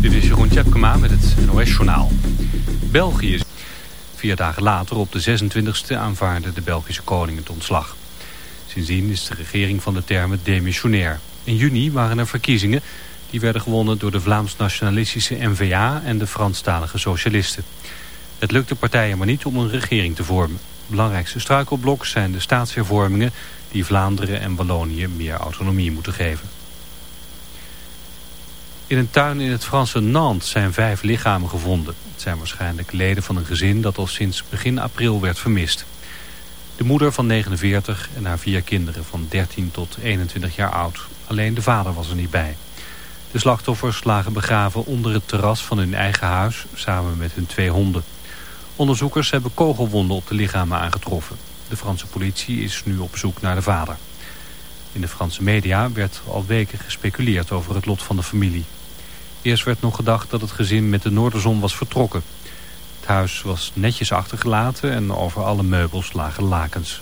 Dit is Jeroen Tjepkema met het NOS Journaal. België is vier dagen later op de 26e aanvaarde de Belgische koning het ontslag. Sindsdien is de regering van de termen demissionair. In juni waren er verkiezingen die werden gewonnen door de Vlaams-nationalistische N-VA en de Franstalige socialisten. Het lukte partijen maar niet om een regering te vormen. Belangrijkste struikelblok zijn de staatshervormingen die Vlaanderen en Wallonië meer autonomie moeten geven. In een tuin in het Franse Nantes zijn vijf lichamen gevonden. Het zijn waarschijnlijk leden van een gezin dat al sinds begin april werd vermist. De moeder van 49 en haar vier kinderen van 13 tot 21 jaar oud. Alleen de vader was er niet bij. De slachtoffers lagen begraven onder het terras van hun eigen huis samen met hun twee honden. Onderzoekers hebben kogelwonden op de lichamen aangetroffen. De Franse politie is nu op zoek naar de vader. In de Franse media werd al weken gespeculeerd over het lot van de familie. Eerst werd nog gedacht dat het gezin met de Noorderzon was vertrokken. Het huis was netjes achtergelaten en over alle meubels lagen lakens.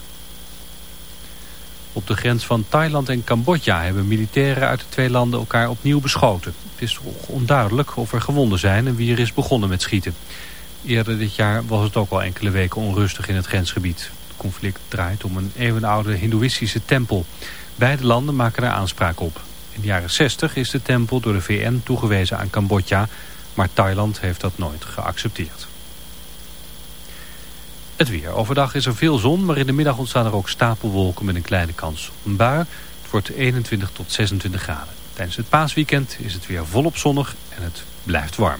Op de grens van Thailand en Cambodja hebben militairen uit de twee landen elkaar opnieuw beschoten. Het is onduidelijk of er gewonden zijn en wie er is begonnen met schieten. Eerder dit jaar was het ook al enkele weken onrustig in het grensgebied. Het conflict draait om een eeuwenoude hindoeïstische tempel. Beide landen maken er aanspraak op. In de jaren 60 is de tempel door de VN toegewezen aan Cambodja, maar Thailand heeft dat nooit geaccepteerd. Het weer. Overdag is er veel zon, maar in de middag ontstaan er ook stapelwolken met een kleine kans op een bui. Het wordt 21 tot 26 graden. Tijdens het paasweekend is het weer volop zonnig en het blijft warm.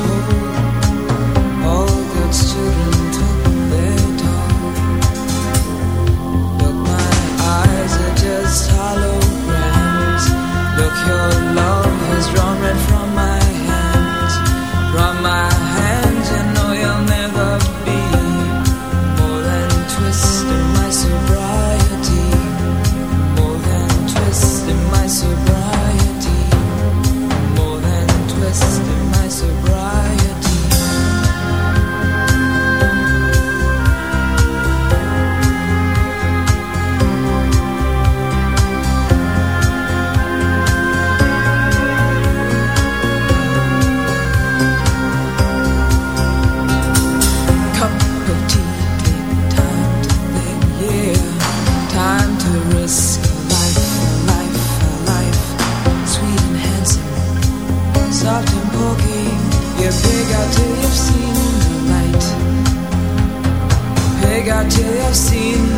more than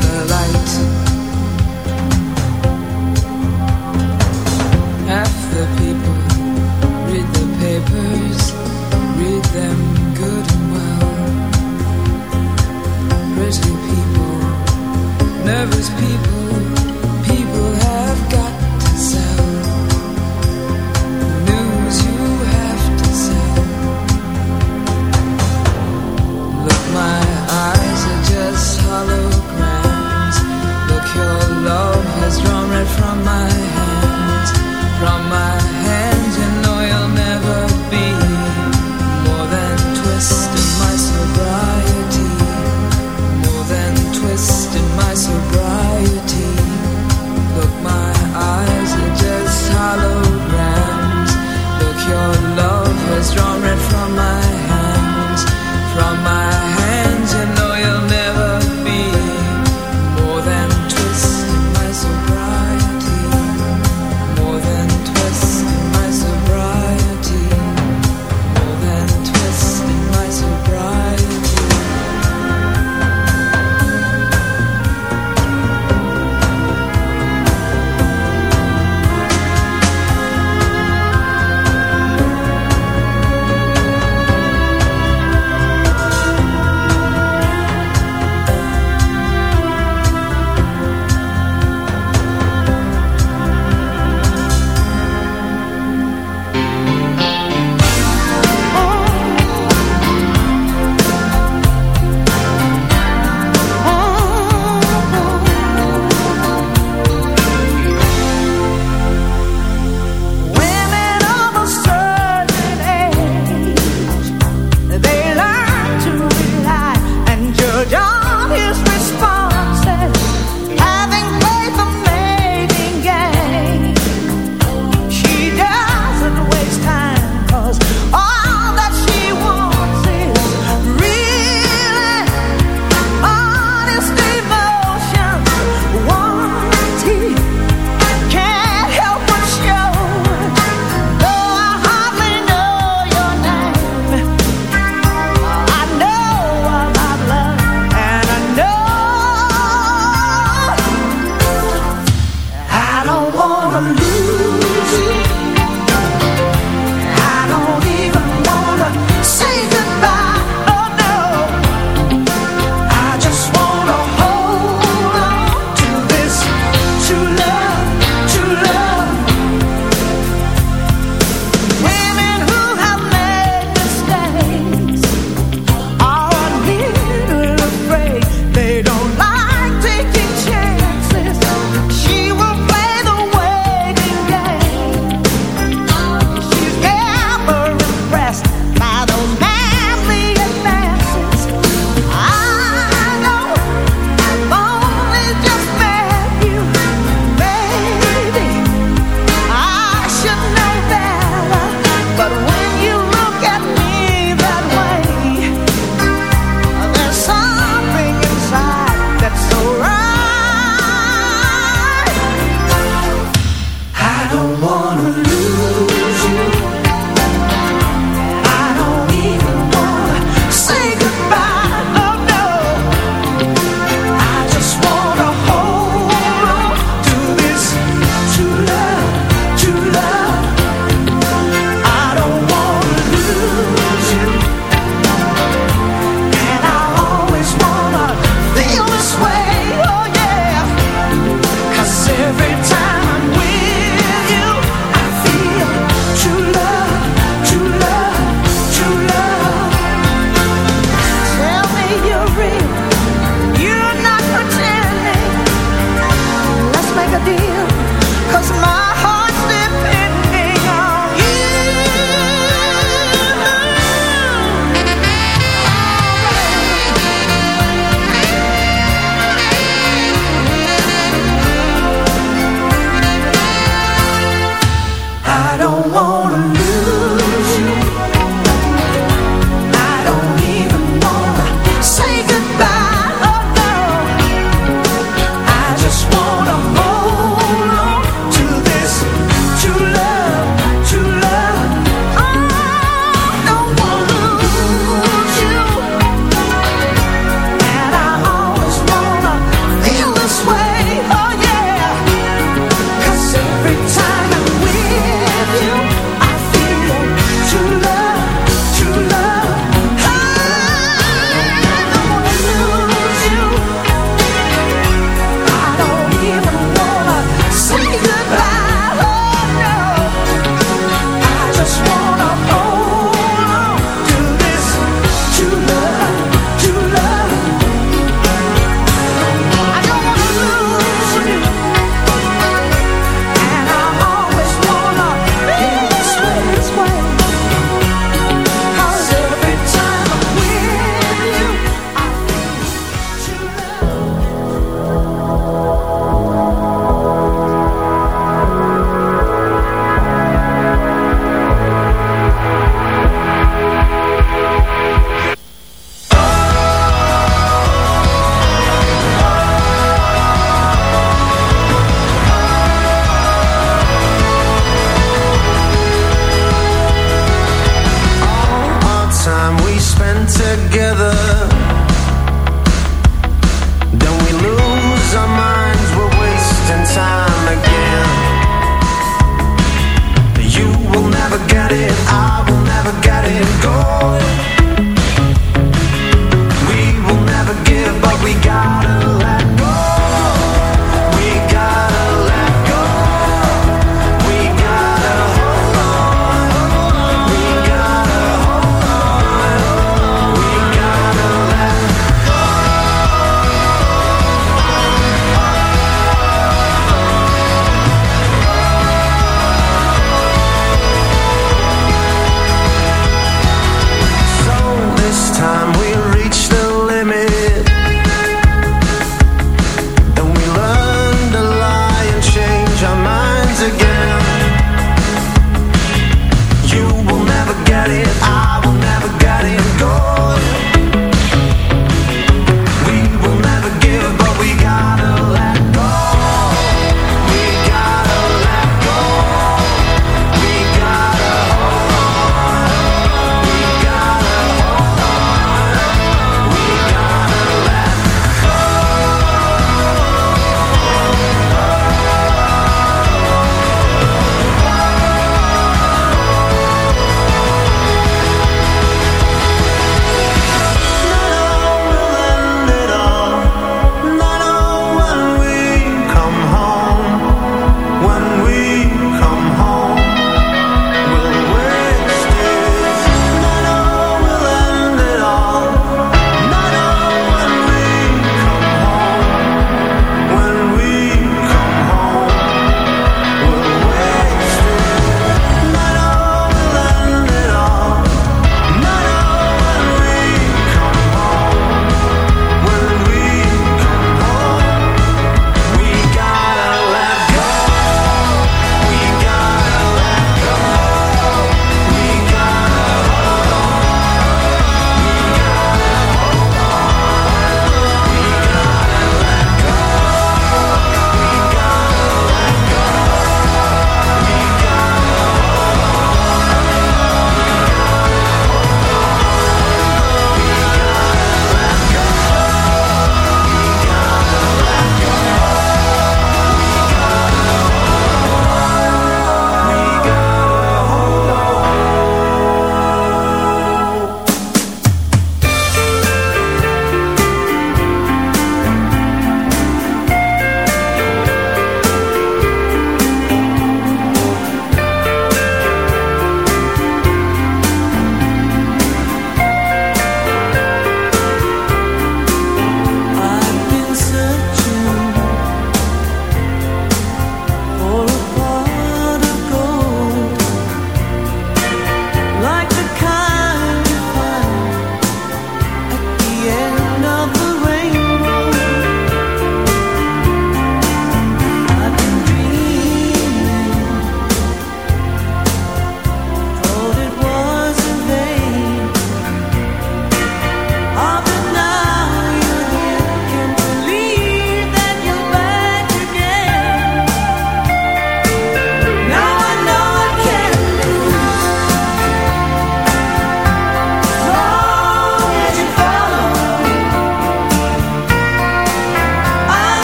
together.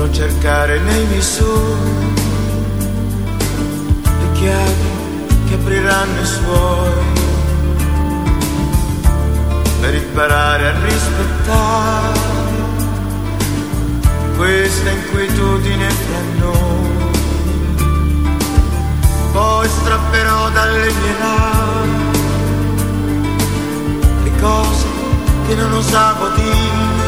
A cercare nei sogni le chiavi che apriranno i suoi per imparare a rispettare questa inquietudine fra noi. Poi strapperò dalle mie labbra le cose che non osavo dire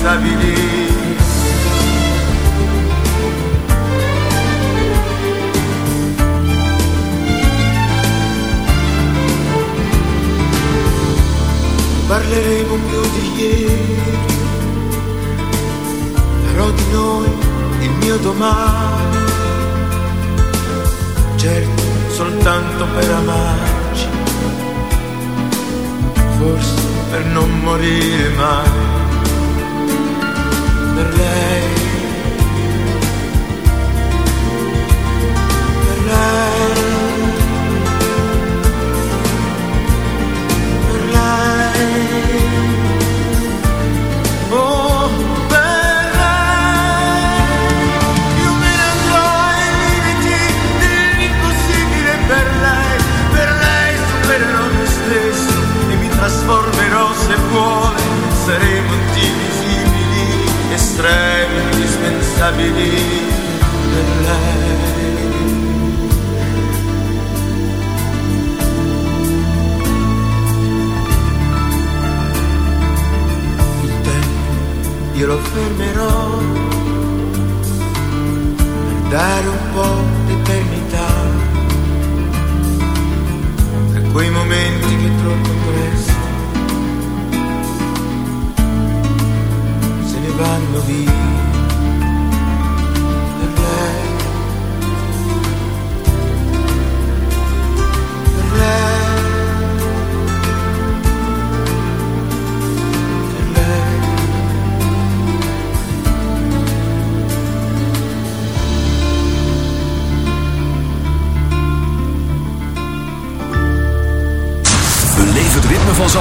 stabilise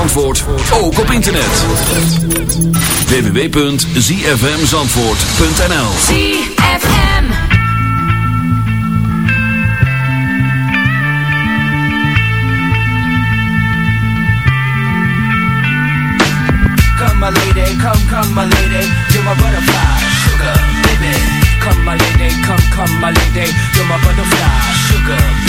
Zandvoort, ook op internet. www.zfmzandvoort.nl ZFM. Come my lady, come, come my lady, you're my butterfly, sugar, baby. Come my lady, come, come my lady, you're my butterfly, sugar, baby.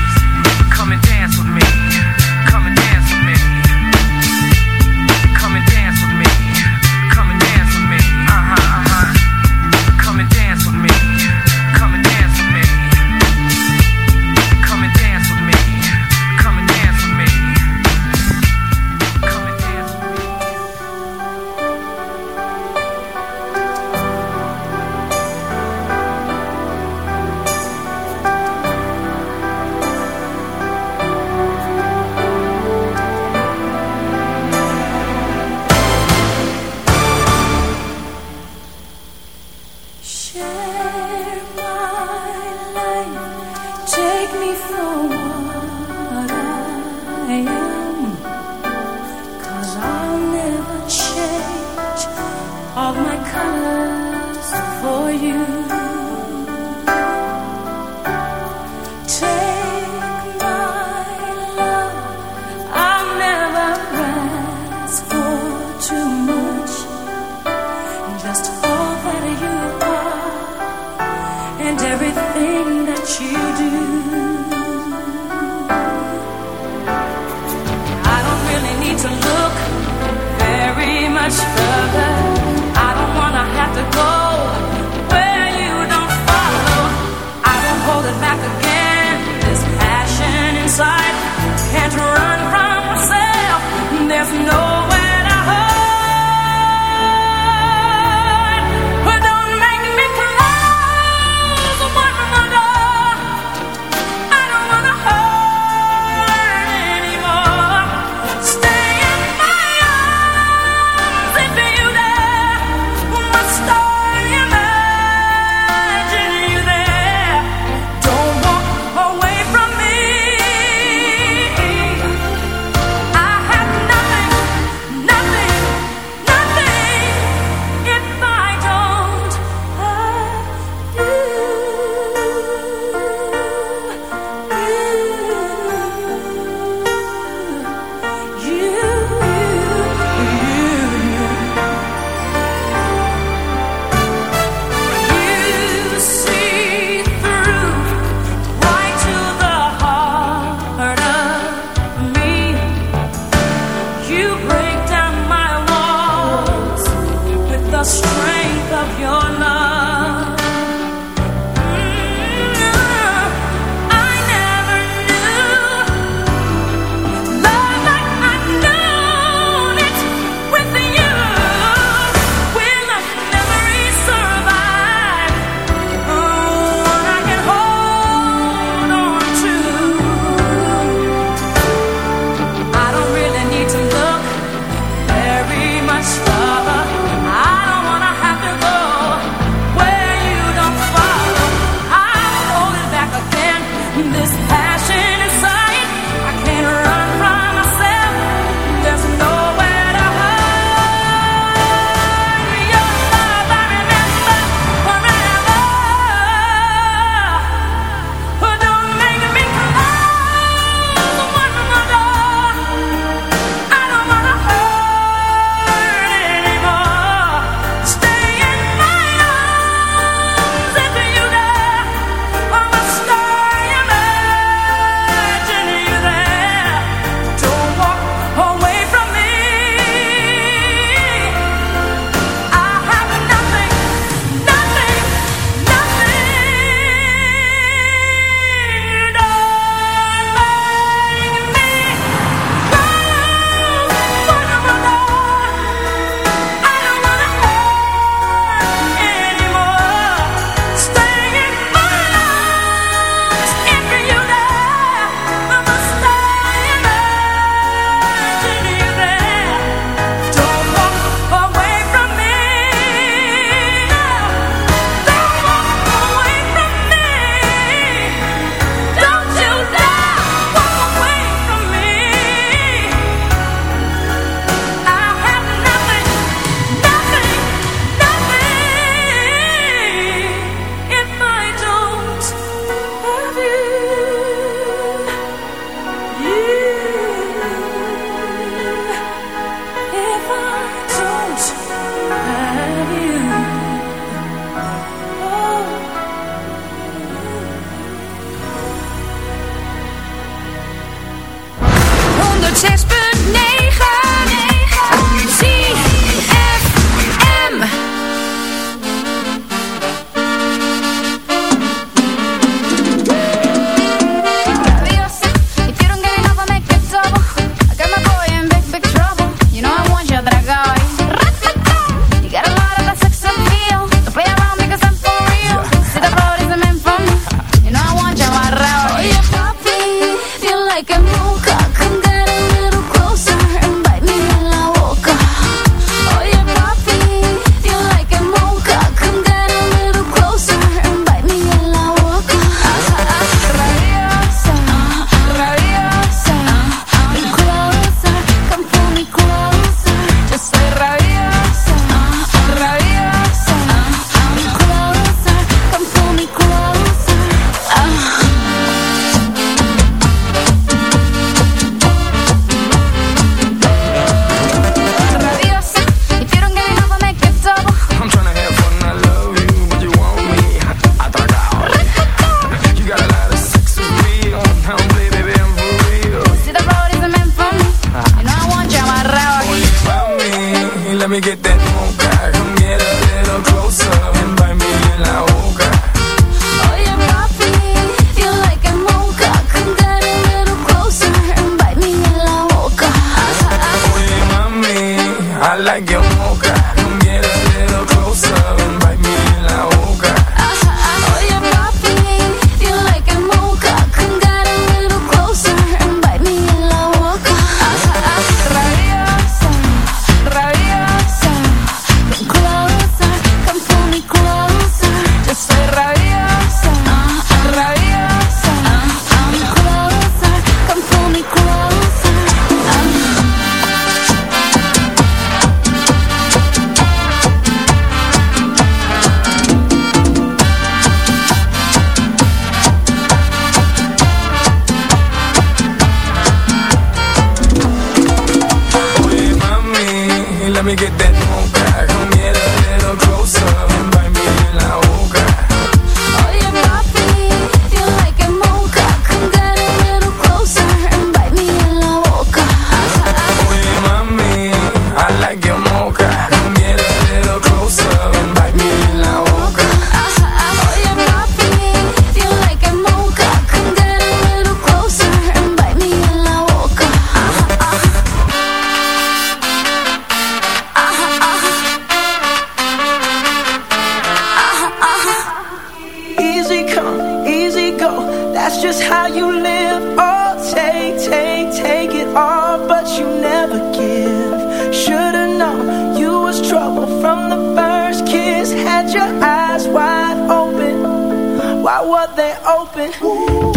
your eyes wide open. Why were they open? Ooh.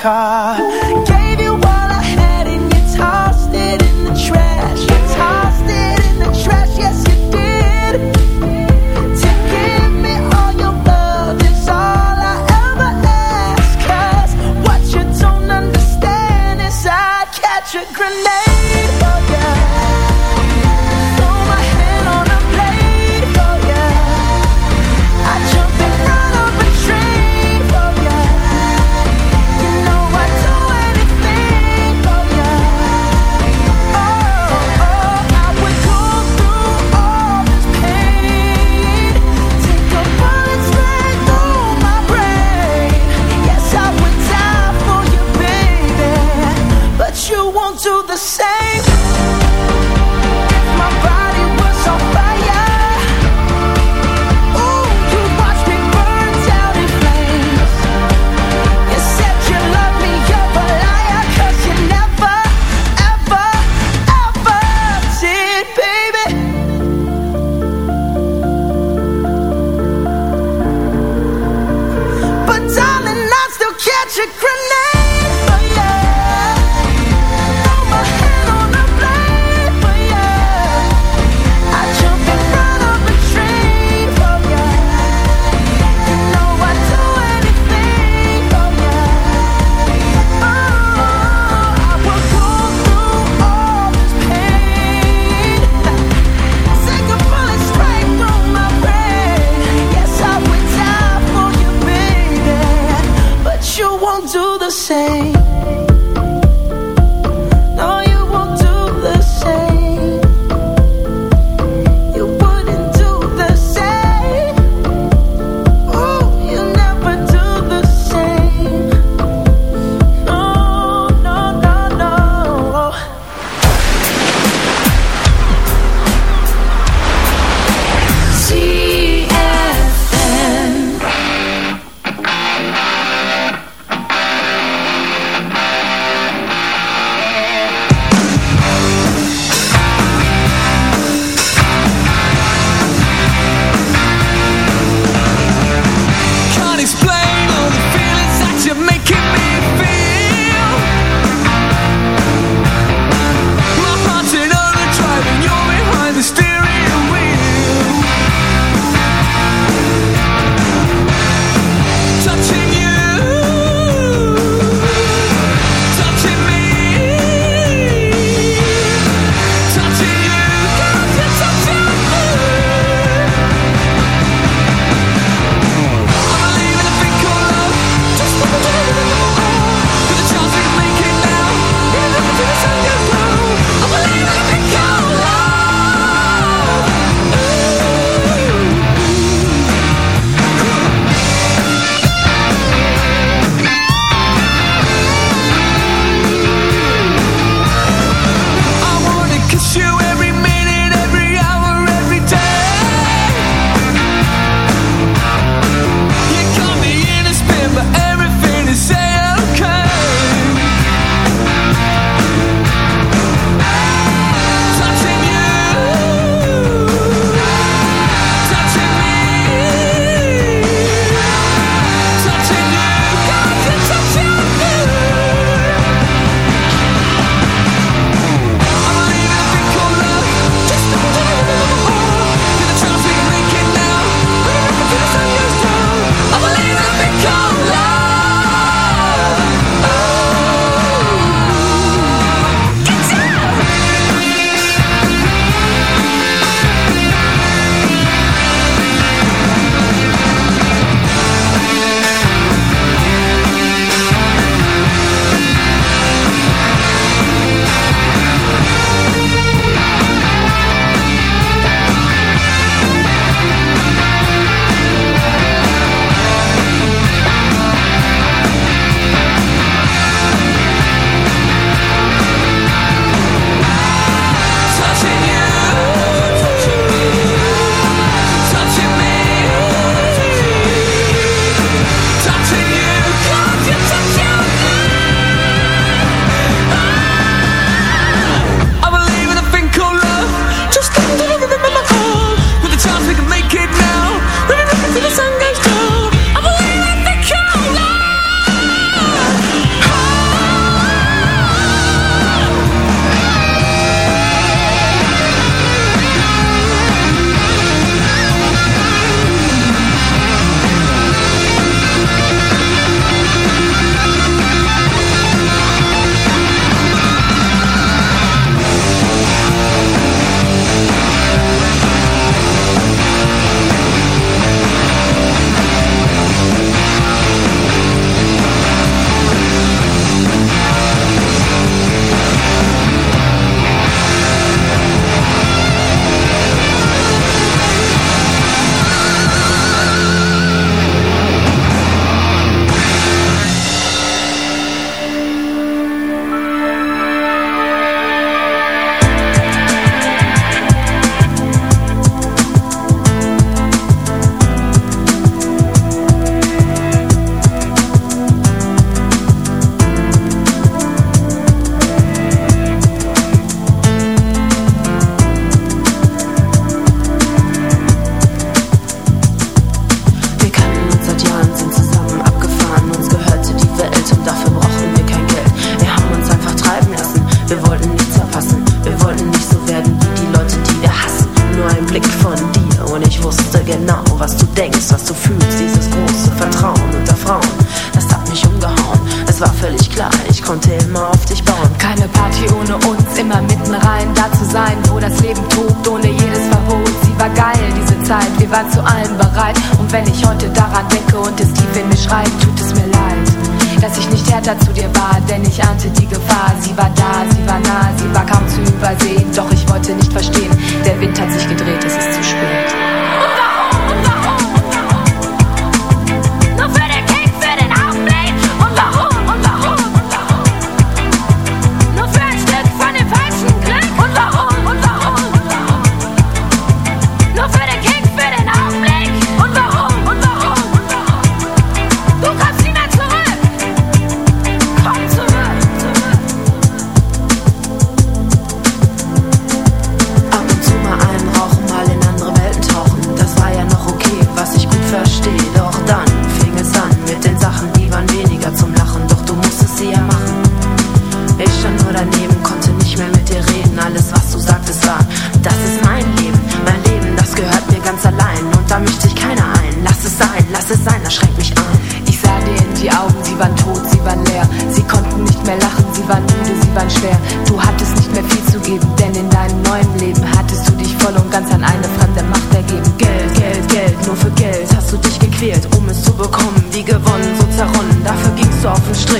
car.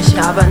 deixava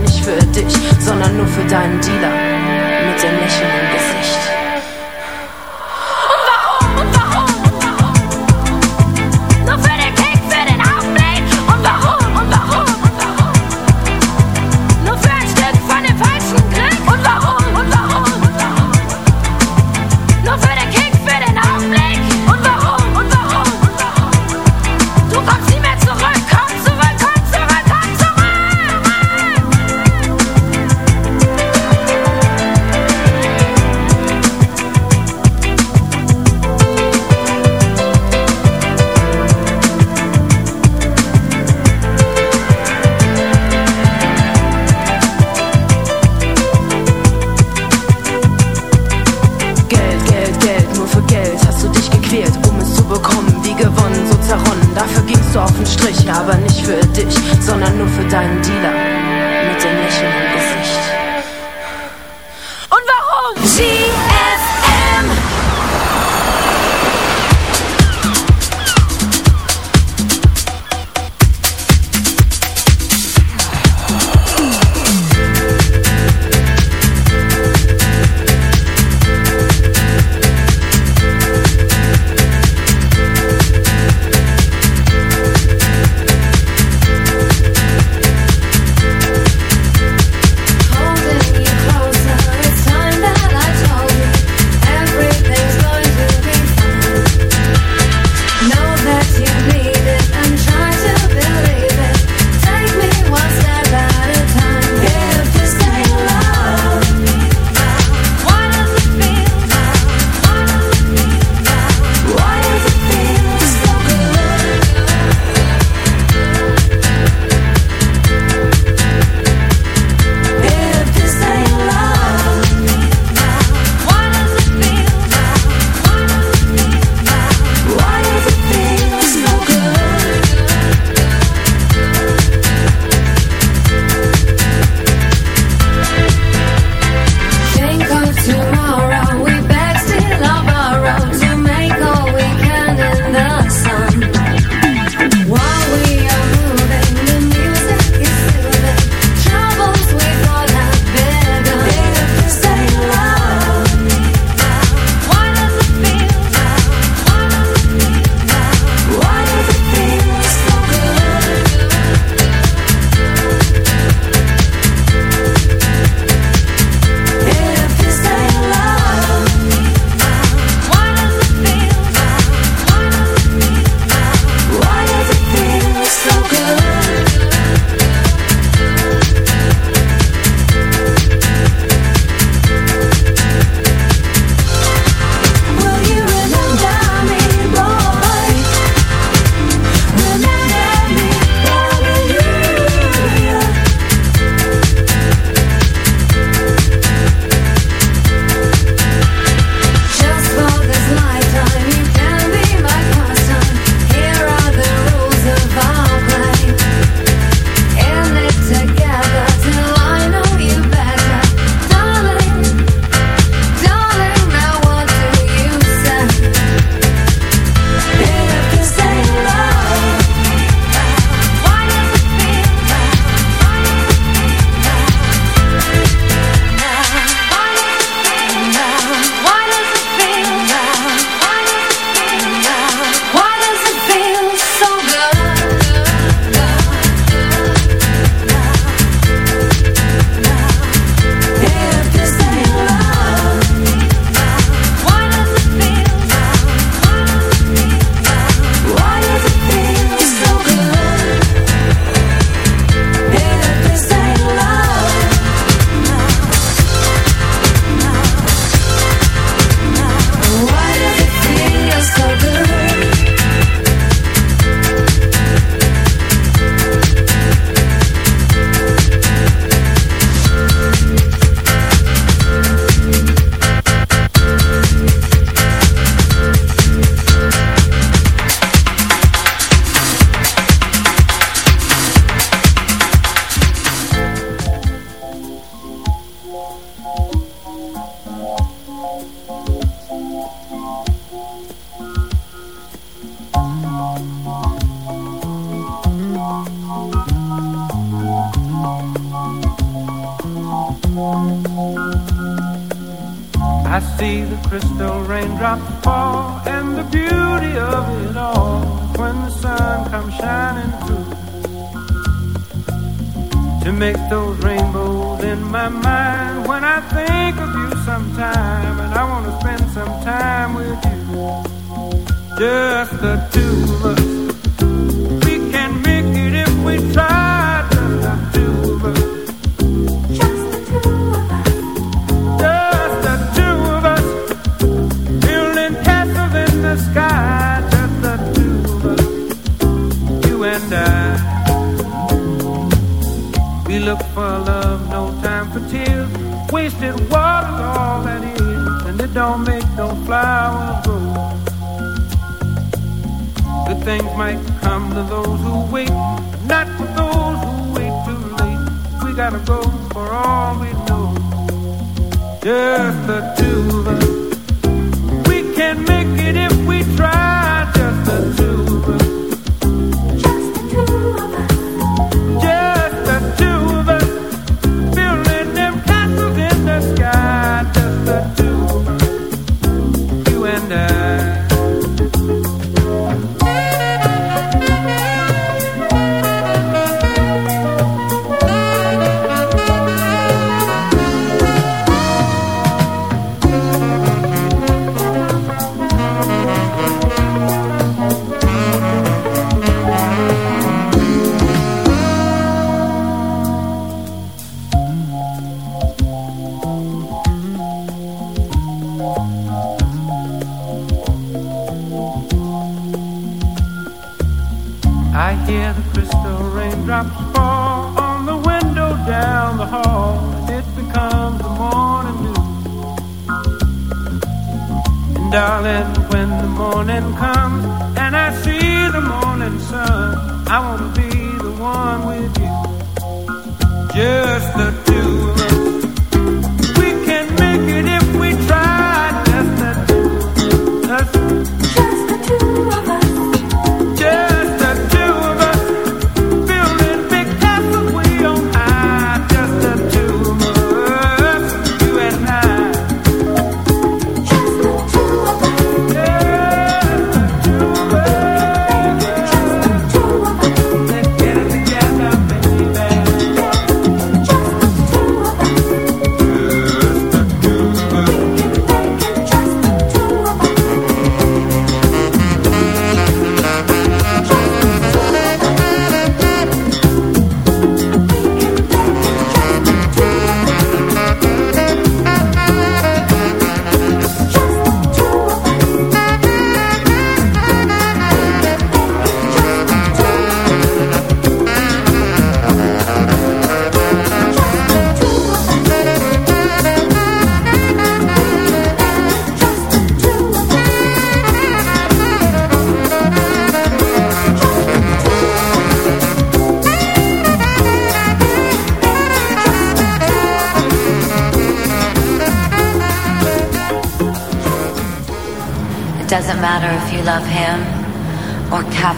Yeah.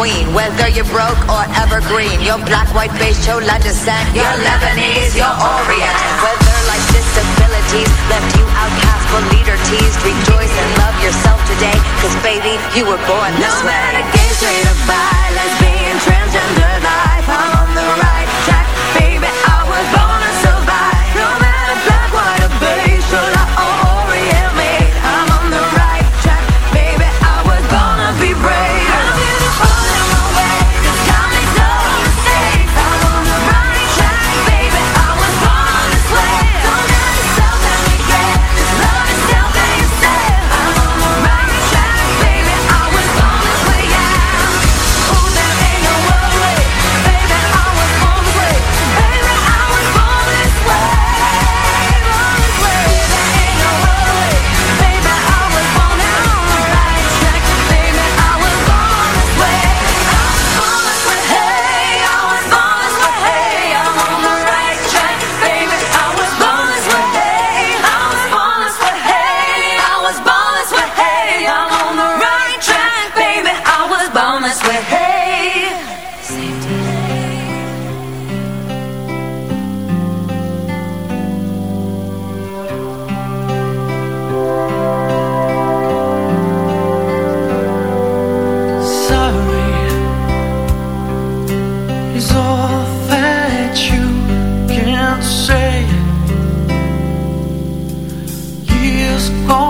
queen. Whether you're broke or evergreen, your black, white, face, chola descent, your you're Lebanese, you're Orient. Whether life's disabilities left you outcast but leader teased, rejoice and love yourself today, cause baby, you were born this no way. No matter gay, straight or bi, just go